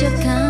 cho